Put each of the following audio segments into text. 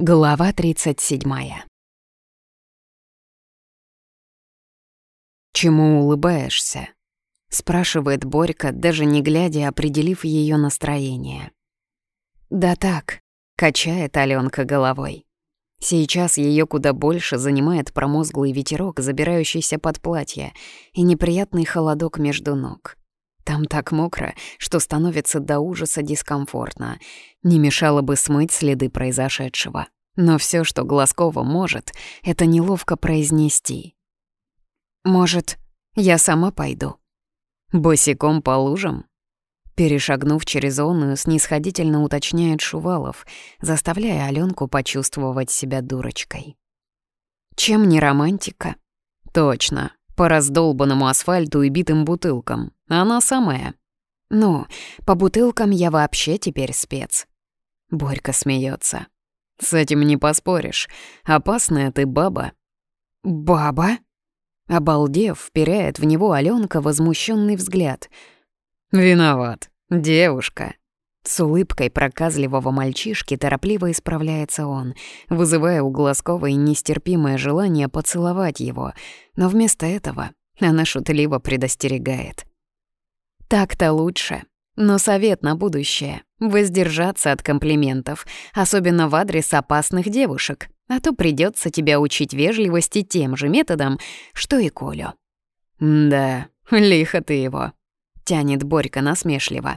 Глава 37 «Чему улыбаешься?» — спрашивает Борька, даже не глядя, определив ее настроение. «Да так», — качает Алёнка головой. Сейчас ее куда больше занимает промозглый ветерок, забирающийся под платье, и неприятный холодок между ног. Там так мокро, что становится до ужаса дискомфортно. Не мешало бы смыть следы произошедшего. Но все, что Глазкова может, это неловко произнести. «Может, я сама пойду?» «Босиком по лужам?» Перешагнув через зону, снисходительно уточняет Шувалов, заставляя Аленку почувствовать себя дурочкой. «Чем не романтика?» «Точно, по раздолбанному асфальту и битым бутылкам. Она самая. Ну, по бутылкам я вообще теперь спец. Борька смеется. С этим не поспоришь. Опасная ты баба. Баба? Обалдев, вперяет в него Алёнка возмущенный взгляд. Виноват. Девушка. С улыбкой проказливого мальчишки торопливо исправляется он, вызывая у Глазковой нестерпимое желание поцеловать его, но вместо этого она шутливо предостерегает. «Так-то лучше, но совет на будущее — воздержаться от комплиментов, особенно в адрес опасных девушек, а то придется тебя учить вежливости тем же методом, что и Колю». «Да, лихо ты его», — тянет Борька насмешливо.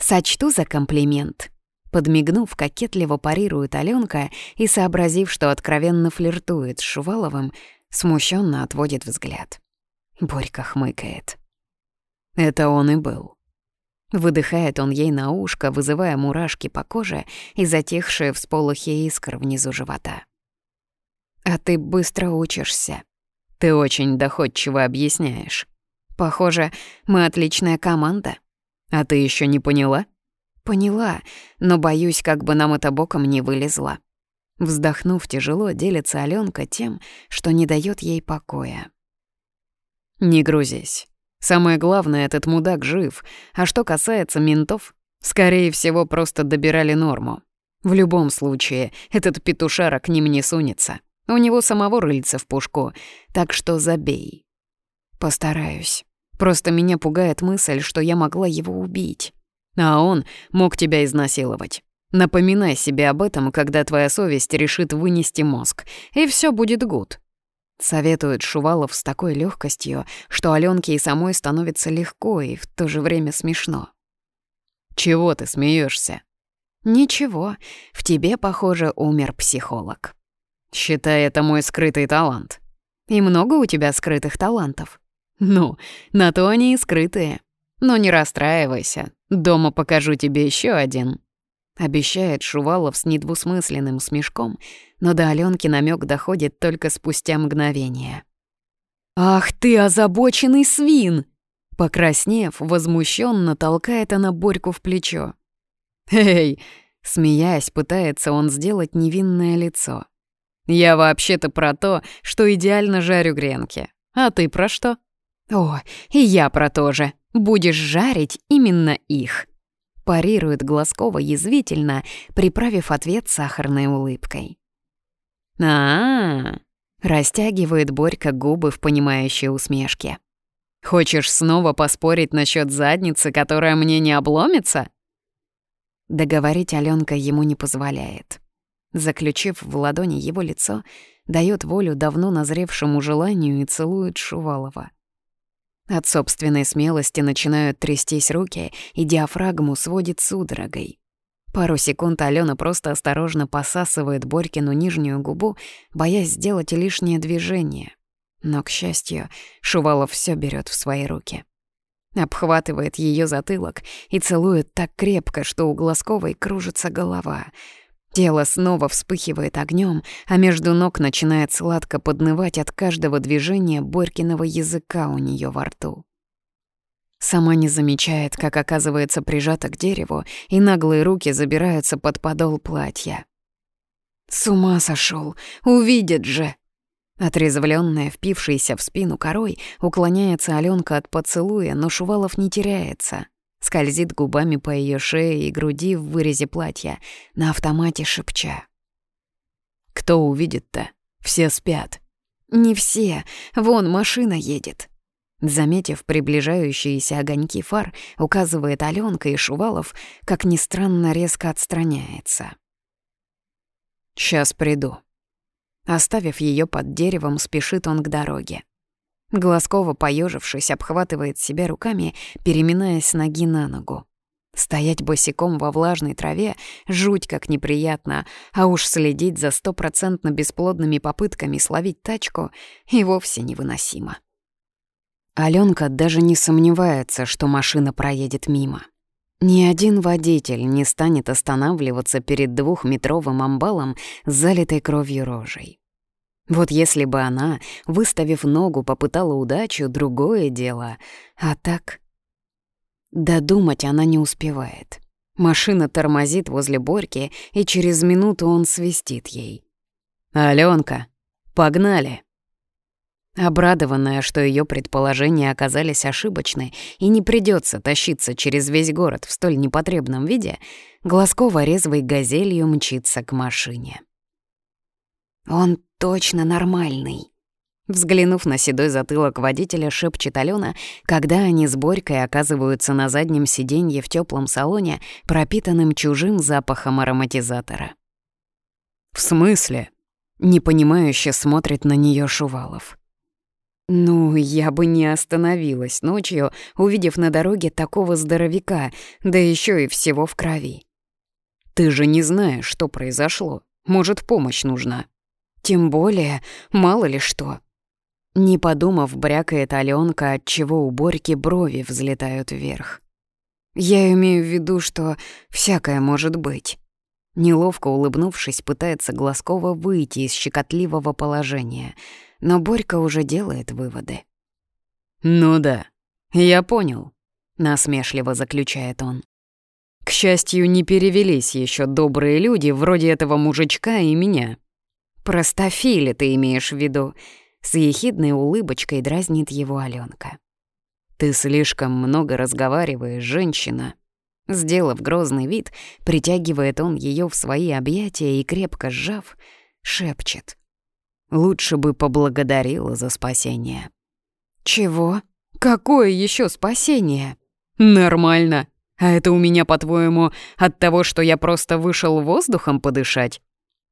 Сочту за комплимент. Подмигнув, кокетливо парирует Алёнка и, сообразив, что откровенно флиртует с Шуваловым, смущенно отводит взгляд. Борька хмыкает. Это он и был. Выдыхает он ей на ушко, вызывая мурашки по коже и затихшие всполохи искр внизу живота. «А ты быстро учишься. Ты очень доходчиво объясняешь. Похоже, мы отличная команда». А ты еще не поняла? Поняла, но боюсь, как бы нам это боком не вылезло. Вздохнув тяжело, делится Алёнка тем, что не дает ей покоя. Не грузись. Самое главное, этот мудак жив. А что касается ментов, скорее всего, просто добирали норму. В любом случае, этот петушара к ним не сунется. У него самого рыльца в пушку, так что забей. Постараюсь. Просто меня пугает мысль, что я могла его убить. А он мог тебя изнасиловать. Напоминай себе об этом, когда твоя совесть решит вынести мозг, и все будет гуд. Советует Шувалов с такой легкостью, что Аленке и самой становится легко и в то же время смешно. Чего ты смеешься? Ничего, в тебе, похоже, умер психолог. Считай, это мой скрытый талант. И много у тебя скрытых талантов. Ну, на то они и скрытые. Но не расстраивайся, дома покажу тебе еще один. Обещает Шувалов с недвусмысленным смешком, но до Аленки намек доходит только спустя мгновение. «Ах ты, озабоченный свин!» Покраснев, возмущенно толкает она Борьку в плечо. «Эй!» — смеясь, пытается он сделать невинное лицо. «Я вообще-то про то, что идеально жарю гренки. А ты про что?» «О, и я про то же. Будешь жарить именно их», — парирует Глазкова язвительно, приправив ответ сахарной улыбкой. а, -а, -а растягивает Борька губы в понимающей усмешке. «Хочешь снова поспорить насчет задницы, которая мне не обломится?» Договорить Алёнка ему не позволяет. Заключив в ладони его лицо, дает волю давно назревшему желанию и целует Шувалова. От собственной смелости начинают трястись руки, и диафрагму сводит судорогой. Пару секунд Алена просто осторожно посасывает Борькину нижнюю губу, боясь сделать лишнее движение. Но, к счастью, Шувалов все берет в свои руки. Обхватывает ее затылок и целует так крепко, что у Глазковой кружится голова — Тело снова вспыхивает огнем, а между ног начинает сладко поднывать от каждого движения Борькиного языка у нее во рту. Сама не замечает, как оказывается прижата к дереву, и наглые руки забираются под подол платья. «С ума сошел, Увидит же!» Отрезвленная, впившаяся в спину корой, уклоняется Аленка от поцелуя, но Шувалов не теряется — скользит губами по ее шее и груди в вырезе платья, на автомате шепча. Кто увидит-то? Все спят. Не все. Вон машина едет. Заметив приближающиеся огоньки фар, указывает Алёнка и Шувалов, как ни странно, резко отстраняется. «Сейчас приду». Оставив её под деревом, спешит он к дороге. Глазкова, поежившись, обхватывает себя руками, переминаясь ноги на ногу. Стоять босиком во влажной траве — жуть как неприятно, а уж следить за стопроцентно бесплодными попытками словить тачку и вовсе невыносимо. Алёнка даже не сомневается, что машина проедет мимо. Ни один водитель не станет останавливаться перед двухметровым амбалом с залитой кровью рожей. Вот если бы она, выставив ногу, попытала удачу, другое дело. А так... Додумать она не успевает. Машина тормозит возле Борьки, и через минуту он свистит ей. «Алёнка, погнали!» Обрадованная, что ее предположения оказались ошибочны и не придется тащиться через весь город в столь непотребном виде, Глазкова резвой газелью мчится к машине. «Он точно нормальный», Взглянув на седой затылок водителя, шепчет Алена, когда они с Борькой оказываются на заднем сиденье в теплом салоне, пропитанным чужим запахом ароматизатора. «В смысле?» — непонимающе смотрит на нее Шувалов. «Ну, я бы не остановилась ночью, увидев на дороге такого здоровяка, да еще и всего в крови. Ты же не знаешь, что произошло. Может, помощь нужна. Тем более, мало ли что». Не подумав, брякает Алёнка, отчего у Борьки брови взлетают вверх. «Я имею в виду, что всякое может быть». Неловко улыбнувшись, пытается Глазкова выйти из щекотливого положения — но Борька уже делает выводы. «Ну да, я понял», — насмешливо заключает он. «К счастью, не перевелись еще добрые люди вроде этого мужичка и меня». «Простофили ты имеешь в виду», — с ехидной улыбочкой дразнит его Алёнка. «Ты слишком много разговариваешь, женщина». Сделав грозный вид, притягивает он ее в свои объятия и, крепко сжав, шепчет. Лучше бы поблагодарила за спасение. Чего? Какое еще спасение? Нормально. А это у меня, по-твоему, от того, что я просто вышел воздухом подышать?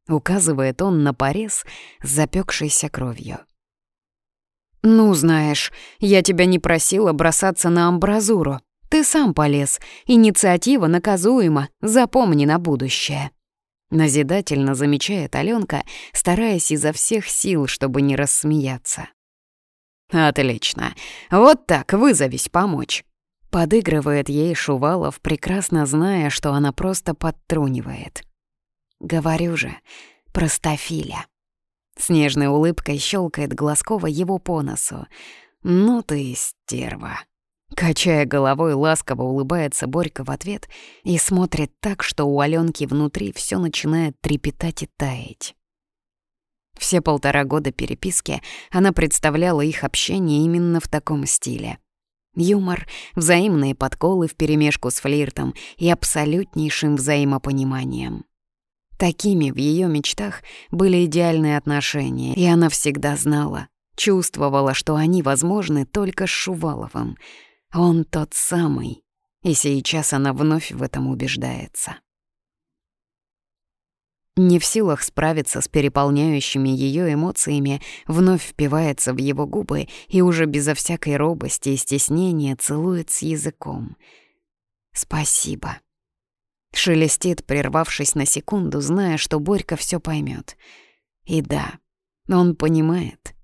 Указывает он на порез, запекшийся кровью. «Ну, знаешь, я тебя не просила бросаться на амбразуру. Ты сам полез. Инициатива наказуема, запомни на будущее». Назидательно замечает Аленка, стараясь изо всех сил, чтобы не рассмеяться. «Отлично. Вот так, вызовись помочь». Подыгрывает ей Шувалов, прекрасно зная, что она просто подтрунивает. «Говорю же, простофиля». С нежной улыбкой щелкает Глазкова его по носу. «Ну ты стерва». Качая головой, ласково улыбается Борька в ответ и смотрит так, что у Алёнки внутри всё начинает трепетать и таять. Все полтора года переписки она представляла их общение именно в таком стиле. Юмор, взаимные подколы вперемешку с флиртом и абсолютнейшим взаимопониманием. Такими в её мечтах были идеальные отношения, и она всегда знала, чувствовала, что они возможны только с Шуваловым — он тот самый, и сейчас она вновь в этом убеждается. Не в силах справиться с переполняющими ее эмоциями, вновь впивается в его губы и уже безо всякой робости и стеснения целует с языком. «Спасибо». Шелестит, прервавшись на секунду, зная, что Борька все поймет. И да, он понимает —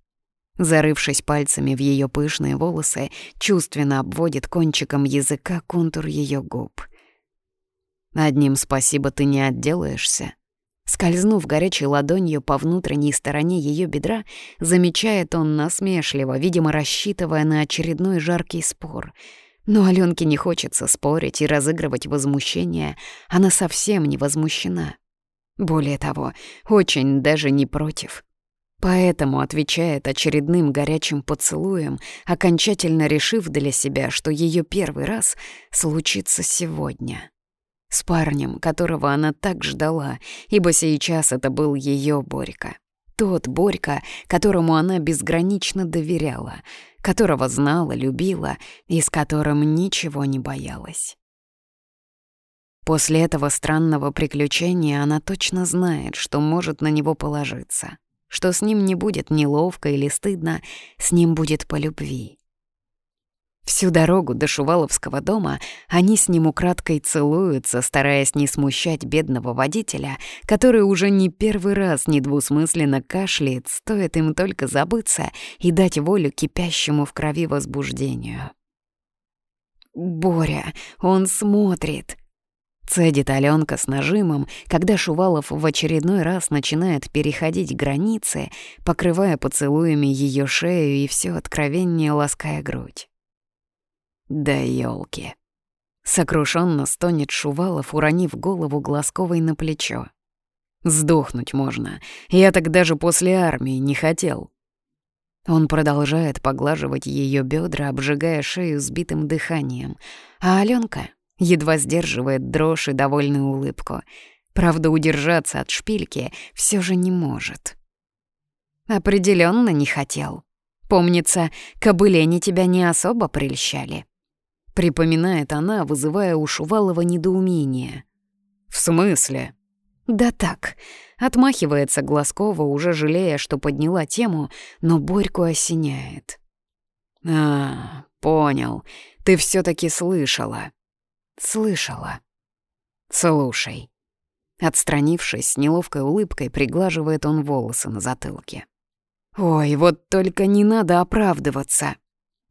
Зарывшись пальцами в ее пышные волосы, чувственно обводит кончиком языка контур ее губ. «Одним спасибо ты не отделаешься». Скользнув горячей ладонью по внутренней стороне ее бедра, замечает он насмешливо, видимо, рассчитывая на очередной жаркий спор. Но Аленке не хочется спорить и разыгрывать возмущение, она совсем не возмущена. Более того, очень даже не против. Поэтому отвечает очередным горячим поцелуем, окончательно решив для себя, что ее первый раз случится сегодня. С парнем, которого она так ждала, ибо сейчас это был ее Борька. Тот Борька, которому она безгранично доверяла, которого знала, любила и с которым ничего не боялась. После этого странного приключения она точно знает, что может на него положиться, что с ним не будет неловко или стыдно, с ним будет по любви. Всю дорогу до Шуваловского дома они с ним украдкой целуются, стараясь не смущать бедного водителя, который уже не первый раз недвусмысленно кашляет, стоит им только забыться и дать волю кипящему в крови возбуждению. «Боря, он смотрит!» Цедит Алёнка с нажимом, когда Шувалов в очередной раз начинает переходить границы, покрывая поцелуями ее шею и все откровение лаская грудь. Да ёлки. Сокрушенно стонет Шувалов, уронив голову Глазковой на плечо. Сдохнуть можно. Я так даже после армии не хотел. Он продолжает поглаживать ее бедра, обжигая шею сбитым дыханием, а Аленка едва сдерживает дрожь и довольную улыбку. Правда, удержаться от шпильки все же не может. Определенно не хотел. Помнится, кобылени тебя не особо прельщали. Припоминает она, вызывая у Шувалова недоумение. «В смысле?» «Да так», — отмахивается Глазкова, уже жалея, что подняла тему, но Борьку осеняет. «А, понял. Ты все таки слышала». «Слышала». «Слушай». Отстранившись, с неловкой улыбкой приглаживает он волосы на затылке. «Ой, вот только не надо оправдываться».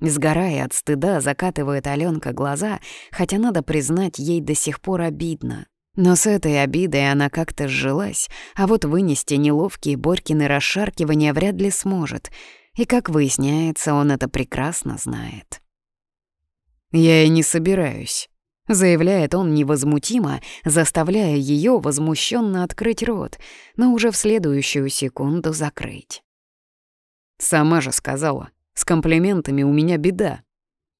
Сгорая от стыда, закатывает Алёнка глаза, хотя, надо признать, ей до сих пор обидно. Но с этой обидой она как-то сжилась, а вот вынести неловкие Борькины расшаркивания вряд ли сможет. И, как выясняется, он это прекрасно знает. «Я и не собираюсь», — заявляет он невозмутимо, заставляя ее возмущенно открыть рот, но уже в следующую секунду закрыть. «Сама же сказала, с комплиментами у меня беда».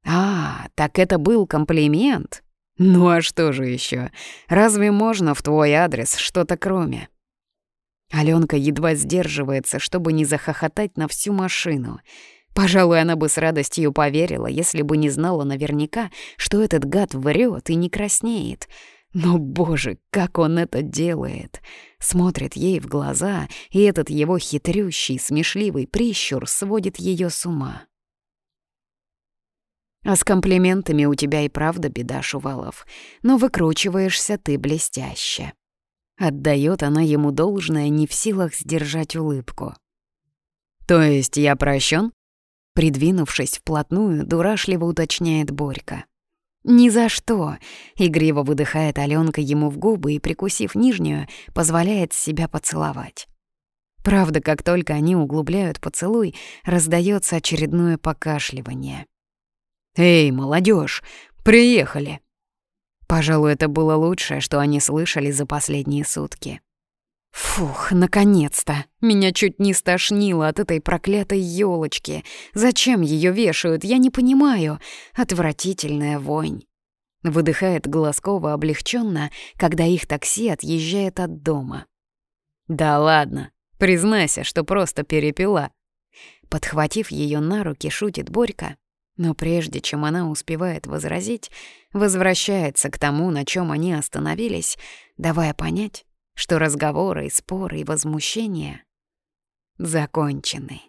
«А, так это был комплимент?» «Ну а что же еще? Разве можно в твой адрес что-то кроме?» Аленка едва сдерживается, чтобы не захохотать на всю машину. Пожалуй, она бы с радостью поверила, если бы не знала наверняка, что этот гад врет и не краснеет. Но, боже, как он это делает! Смотрит ей в глаза, и этот его хитрющий, смешливый прищур сводит ее с ума. А с комплиментами у тебя и правда беда, Шувалов, но выкручиваешься ты блестяще. Отдает она ему должное, не в силах сдержать улыбку. То есть я прощен? Придвинувшись вплотную, дурашливо уточняет Борька. «Ни за что!» — игриво выдыхает Алёнка ему в губы и, прикусив нижнюю, позволяет себя поцеловать. Правда, как только они углубляют поцелуй, раздается очередное покашливание. «Эй, молодежь, приехали!» Пожалуй, это было лучшее, что они слышали за последние сутки. Фух, наконец-то! Меня чуть не стошнило от этой проклятой елочки. Зачем ее вешают, я не понимаю. Отвратительная вонь. Выдыхает Глазкова облегченно, когда их такси отъезжает от дома. Да ладно, признайся, что просто перепила. Подхватив ее на руки, шутит Борька, но прежде чем она успевает возразить, возвращается к тому, на чем они остановились, давая понять, что разговоры, споры и возмущения закончены.